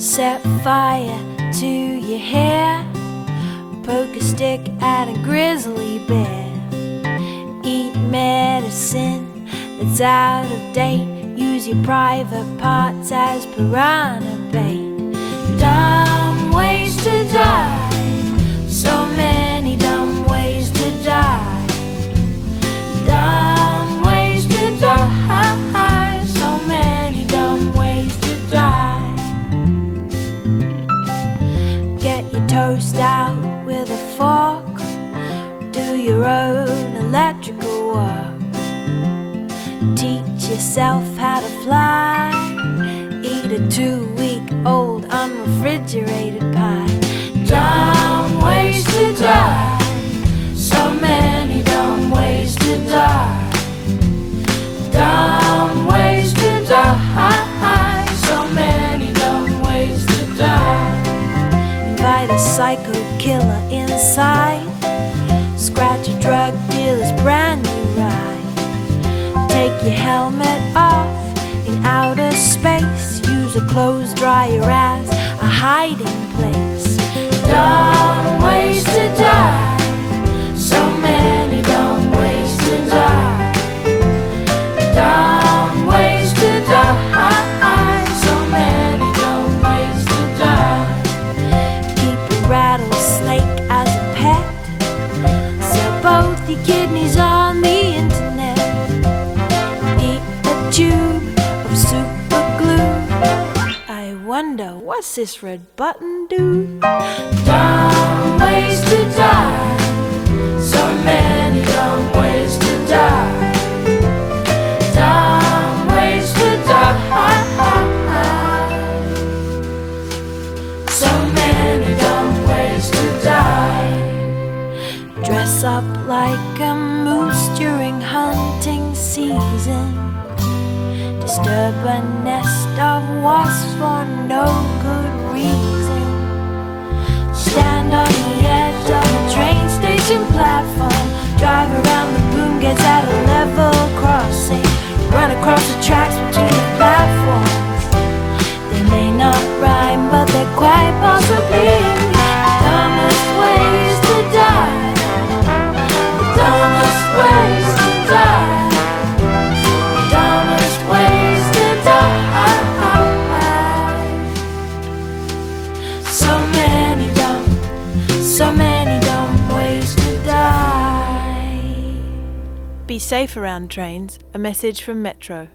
Set fire to your hair. Poke a stick at a grizzly bear. Eat medicine that's out of date. Use your private parts as piranha bait. Dumb toast out with a fork. Do your own electrical work. Teach yourself how to fly. Eat a two week old unrefrigerated psycho killer inside. Scratch a drug dealer's brand new ride. Take your helmet off in outer space. Use a clothes dryer as a hiding place. Kidneys on the internet. Eat a tube of super glue. I wonder what's this red button do? Dumb ways to die. Up like a moose during hunting season. Disturb a nest of wasps for no good Be safe around trains. A message from Metro.